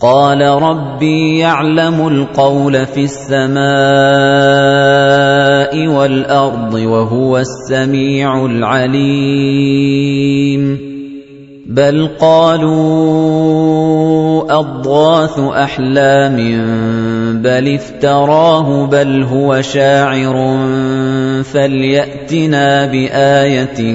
قال ربي يعلم القول في السماء والأرض وهو السميع العليم. بل قالوا أضغاث أحلام بل افتراه بل هو شاعر فليأتنا بآية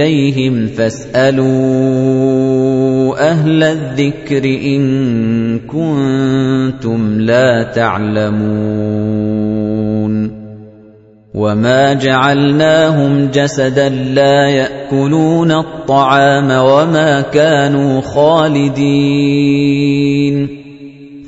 إليهم فاسألوا أهل الذكر إن كنتم لا تعلمون وما جعلناهم جسدا لا يأكلون الطعام وما كانوا خالدين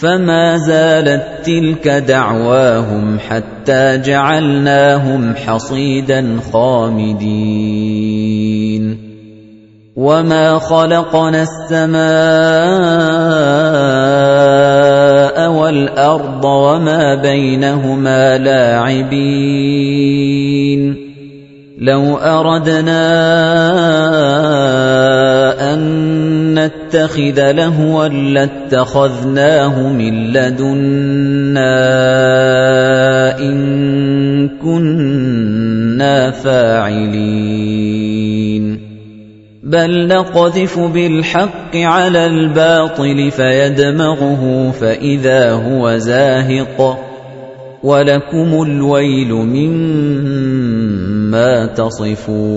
فما زالت تلك دعواهم حتى جعلناهم حصيدا خامدين وما خلقنا السماء والارض وما بينهما لاعبين لو اردنا ان نتخذ لهوا لاتخذناه من لدنا إن كنا فاعلين. بل نقذف بالحق على الباطل فيدمغه فإذا هو زاهق. ولكم الويل مما تصفون.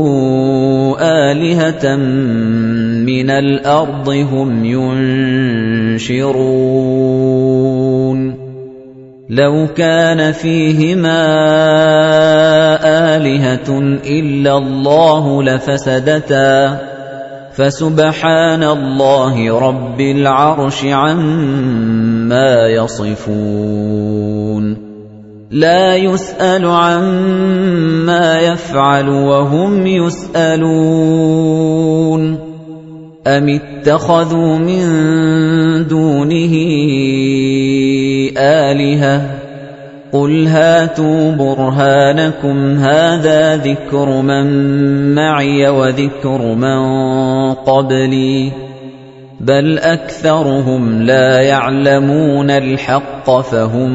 آلهة مِّنَ الْأَرْضِ هُمْ يُنشِرُونَ. لَوْ كَانَ فِيهِمَا آلِهَةٌ إِلَّا اللَّهُ لَفَسَدَتَا. فَسُبْحَانَ اللَّهِ رَبِّ الْعَرْشِ عَمَّا يَصِفُونَ. لَا يُسْأَلُ عَمَّا يَفْعَلُ وَهُمْ يُسْأَلُونَ. أَمِ اتَّخَذُوا مِن دُونِهِ آلِهَةً؟ قُلْ هَاتُوا بُرْهَانَكُمْ هَٰذَا ذِكْرُ مَن مَّعِيَ وَذِكْرُ مَن قَبْلِي. بَلْ أَكْثَرُهُمْ لَا يَعْلَمُونَ الْحَقَّ فَهُم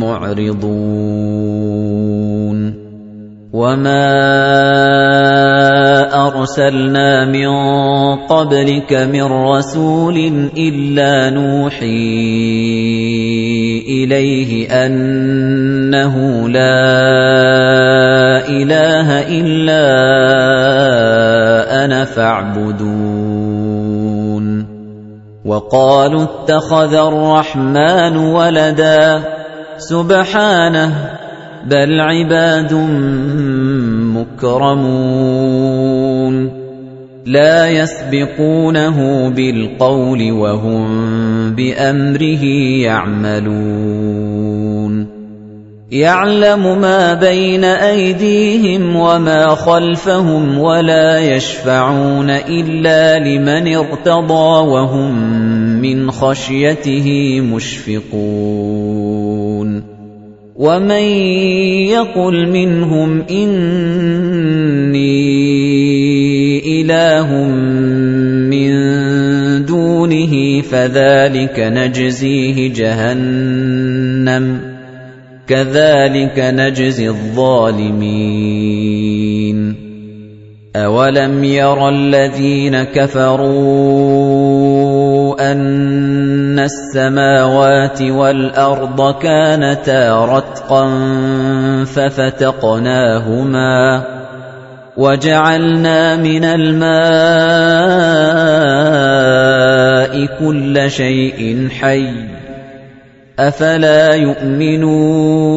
مُّعْرِضُونَ. وَمَا أَرْسَلْنَا مِن قَبْلِكَ مِن رَّسُولٍ إِلَّا نُوحِي إِلَيْهِ أَنَّهُ لَا إِلَٰهَ إِلَّا أَنَا فَاعْبُدُونِ. وَقَالُوا اتَّخَذَ الرَّحْمَٰنُ وَلَدًا. سُبْحَانَهُ بَلْ عِبَادٌ مُّكْرَمُونَ. لَا يَسْبِقُونَهُ بِالْقَوْلِ وَهُم بِأَمْرِهِ يَعْمَلُونَ. يَعْلَمُ مَا بَيْنَ أَيْدِيهِمْ وَمَا خَلْفَهُمْ وَلَا يَشْفَعُونَ إِلَّا لِمَنِ ارْتَضَىٰ وَهُم مِّنْ خَشْيَتِهِ مُشْفِقُونَ. وَمَن يَقُلْ مِنْهُمْ إِنِّي إِلَٰهٌ مِّن دُونِهِ فَذَٰلِكَ نَجْزِيهِ جَهَنَّمَ كَذَٰلِكَ نَجْزِي الظَّالِمِينَ أَوَلَمْ يَرَ الَّذِينَ كَفَرُوا أَنَّ السَّمَاوَاتِ وَالْأَرْضَ كَانَتَا رَتْقًا فَفَتَقْنَاهُمَا وَجَعَلْنَا مِنَ الْمَاءِ كُلَّ شَيْءٍ حَيٍّ أَفَلَا يُؤْمِنُونَ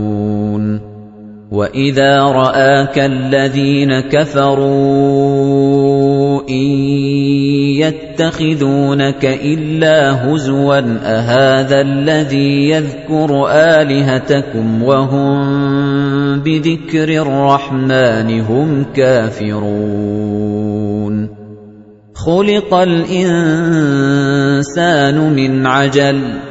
وَإِذَا رَآكَ الَّذِينَ كَفَرُوا إِن يَتَّخِذُونَكَ إِلَّا هُزُوًا أَهَٰذَا الَّذِي يَذْكُرُ آلِهَتَكُمْ وَهُم بِذِكْرِ الرَّحْمَٰنِ هُمْ كَافِرُونَ خُلِقَ الْإِنسَانُ مِنْ عَجَلٍ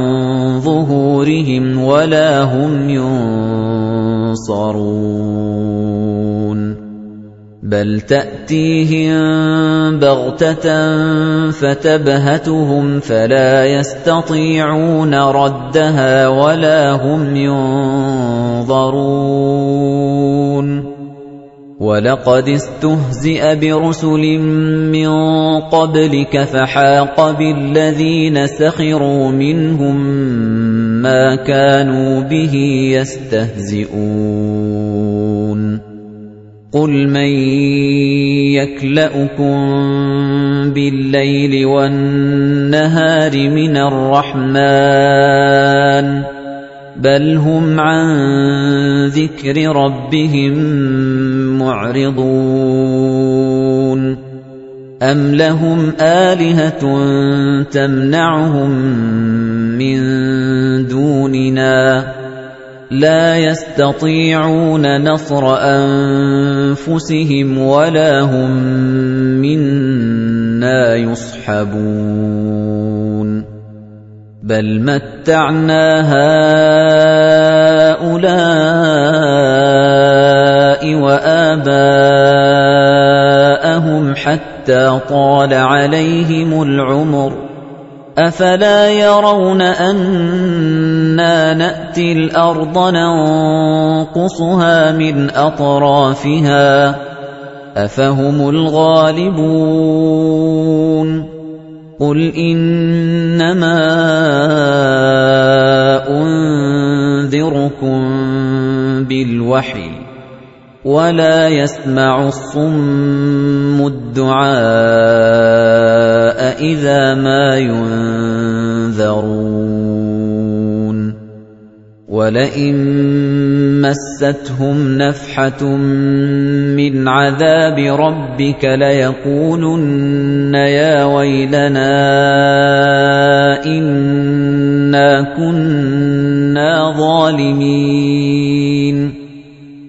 ظُهُورِهِمْ وَلَا هُمْ يُنصَرُونَ. بَلْ تَأْتِيهِم بَغْتَةً فَتَبْهَتُهُمْ فَلَا يَسْتَطِيعُونَ رَدَّهَا وَلَا هُمْ يُنظَرُونَ. وَلَقَدِ اسْتُهْزِئَ بِرُسُلٍ مِّن قَبْلِكَ فَحَاقَ بِالَّذِينَ سَخِرُوا مِنْهُم مَّا كَانُوا بِهِ يَسْتَهْزِئُونَ. قُلْ مَن يَكْلَؤُكُم بِاللَّيْلِ وَالنَّهَارِ مِنَ الرَّحْمَٰنِ بَلْ هُمْ عَن ذِكْرِ رَبِّهِم مُّعْرِضُونَ. أَمْ لَهُمْ آلِهَةٌ تَمْنَعُهُم مِّن دُونِنَا لَا يَسْتَطِيعُونَ نَصْرَ أَنفُسِهِمْ وَلَا هُم مِّنَّا يُصْحَبُونَ بَلْ مَتَّعْنَا هَٰؤُلَاءِ وَآبَاءَهُمْ حَتَّىٰ طَالَ عَلَيْهِمُ الْعُمُرُ أَفَلَا يَرَوْنَ أَنَّا نَأْتِي الْأَرْضَ نَنقُصُهَا مِنْ أَطْرَافِهَا أَفَهُمُ الْغَالِبُونَ قُلْ إِنَّمَا أُنذِرُكُم بِالْوَحْيِ وَلَا يَسْمَعُ الصُّمُّ الدُّعَاءَ إِذَا مَا يُنذَرُونَ. وَلَئِن مَّسَّتْهُمْ نَفْحَةٌ مِّنْ عَذَابِ رَبِّكَ لَيَقُولُنَّ يَا وَيْلَنَا إِنَّا كُنَّا ظَالِمِينَ.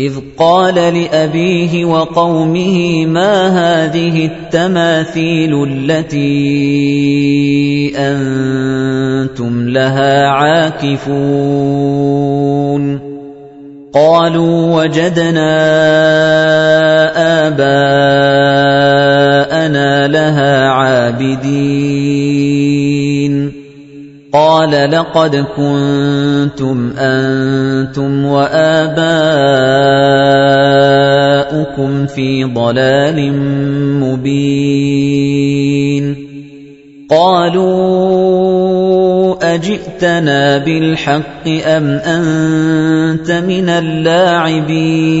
إِذْ قَالَ لِأَبِيهِ وَقَوْمِهِ مَا هَٰذِهِ التَّمَاثِيلُ الَّتِي أَنتُمْ لَهَا عَاكِفُونَ قَالُوا وَجَدْنَا آبَاءَنَا لَهَا عَابِدِينَ قَالَ لَقَدْ كُنتُمْ أَنتُمْ وَآبَاؤُكُمْ فِي ضَلَالٍ مُّبِينٍ. قَالُوا أَجِئْتَنَا بِالْحَقِّ أَمْ أَنتَ مِنَ اللاعبين؟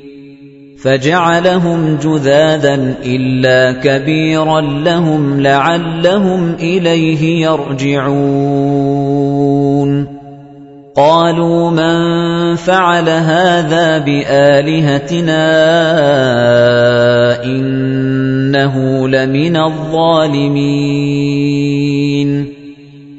فَجَعَلَهُمْ جُذَاذًا إِلَّا كَبِيرًا لَّهُمْ لَعَلَّهُمْ إِلَيْهِ يَرْجِعُونَ. قالوا من فعل هذا بآلهتنا إنه لمن الظالمين.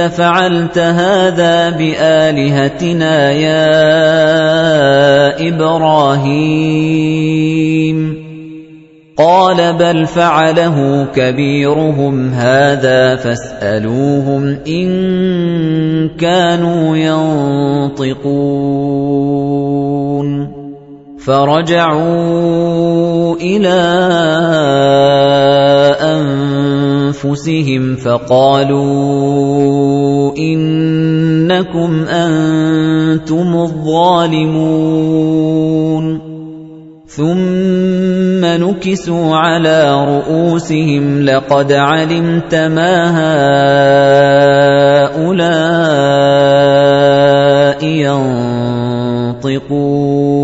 فعلت هذا بآلهتنا يا إبراهيم. قال بل فعله كبيرهم هذا فاسألوهم إن كانوا ينطقون. فرجعوا إلى أنفسهم فقالوا إنكم أنتم الظالمون. ثُمَّ نُكِسُوا عَلَىٰ رُءُوسِهِمْ لَقَدْ عَلِمْتَ مَا هَٰؤُلَاءِ يَنطِقُونَ.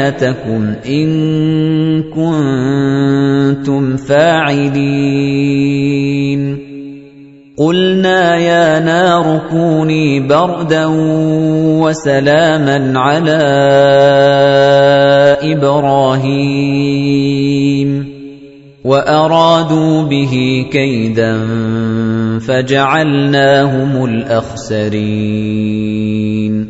آلِهَتَكُمْ إِن كُنتُمْ فَاعِلِينَ. قُلْنَا يَا نَارُ كُونِي بَرْدًا وَسَلَامًا عَلَىٰ إِبْرَاهِيمَ. وَأَرَادُوا بِهِ كَيْدًا فَجَعَلْنَاهُمُ الْأَخْسَرِينَ.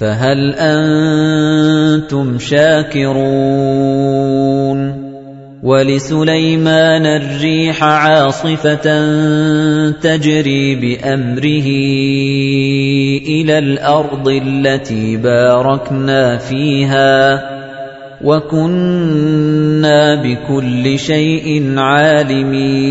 فَهَلْ أَنتُمْ شَاكِرُونَ؟ وَلِسُلَيْمَانَ الرِّيحَ عَاصِفَةً تَجْرِي بِأَمْرِهِ إِلَى الْأَرْضِ الَّتِي بَارَكْنَا فِيهَا وَكُنَّا بِكُلِّ شَيْءٍ عَالِمِينَ.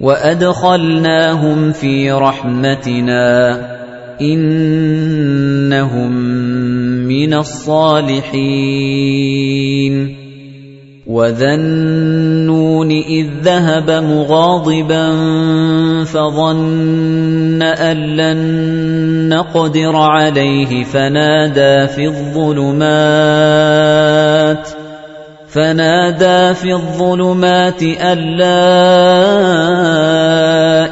وَأَدْخَلْنَاهُمْ فِي رَحْمَتِنَا إِنَّهُم مِّنَ الصَّالِحِينَ وَذَا النُّونِ إِذ ذَهَبَ مُغَاضِبًا فَظَنَّ أَن لَّن نَّقْدِرَ عَلَيْهِ فَنَادَىٰ فِي الظُّلُمَاتِ فَنَادَىٰ فِي الظُّلُمَاتِ أَن لَّا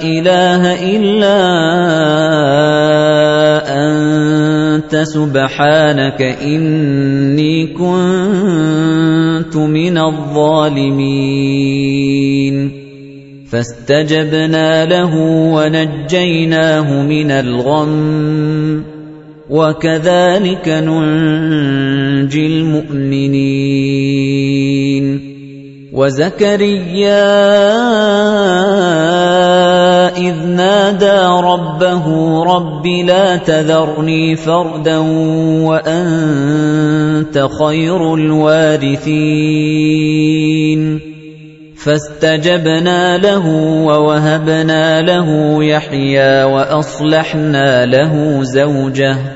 إِلَٰهَ إِلَّا أَنتَ سُبْحَانَكَ إِنِّي كُنتُ مِنَ الظَّالِمِينَ. فَاسْتَجَبْنَا لَهُ وَنَجَّيْنَاهُ مِنَ الْغَمِّ. وَكَذَلِكَ نُنجِي الْمُؤْمِنِينَ وَزَكَرِيَّا إِذْ نَادَىٰ رَبَّهُ رَبِّ لَا تَذَرْنِي فَرْدًا وَأَنتَ خَيْرُ الْوَارِثِينَ فَاسْتَجَبْنَا لَهُ وَوَهَبْنَا لَهُ يَحْيَىٰ وَأَصْلَحْنَا لَهُ زَوْجَهُ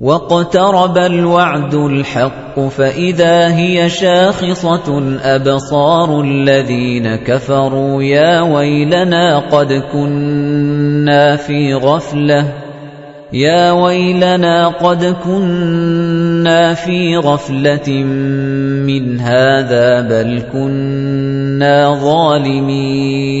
وَاقْتَرَبَ الْوَعْدُ الْحَقُّ فَإِذَا هِيَ شَاخِصَةٌ أَبْصَارُ الَّذِينَ كَفَرُوا يَا وَيْلَنَا قَدْ كُنَّا فِي غَفْلَةٍ يَا وَيْلَنَا قَدْ كُنَّا فِي غَفْلَةٍ مِّنْ هَٰذَا بَلْ كُنَّا ظَالِمِينَ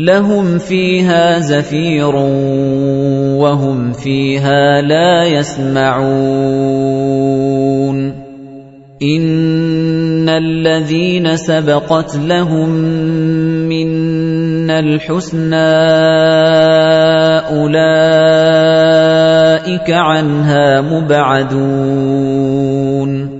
لَهُمْ فِيهَا زَفِيرٌ وَهُمْ فِيهَا لَا يَسْمَعُونَ. إِنَّ الَّذِينَ سَبَقَتْ لَهُم مِّنَّا الْحُسْنَى أُولَئِكَ عَنْهَا مُبْعَدُونَ.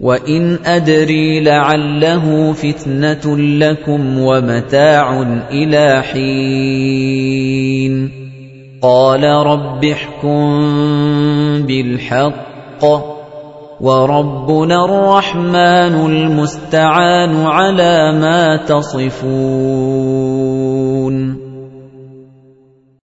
وَإِنْ أَدْرِي لَعَلَّهُ فِتْنَةٌ لَكُمْ وَمَتَاعٌ إِلَىٰ حِينٍ قَالَ رَبِّ احْكُم بِالْحَقِّ وَرَبُّنَا الرَّحْمَٰنُ الْمُسْتَعَانُ عَلَىٰ مَا تَصِفُونَ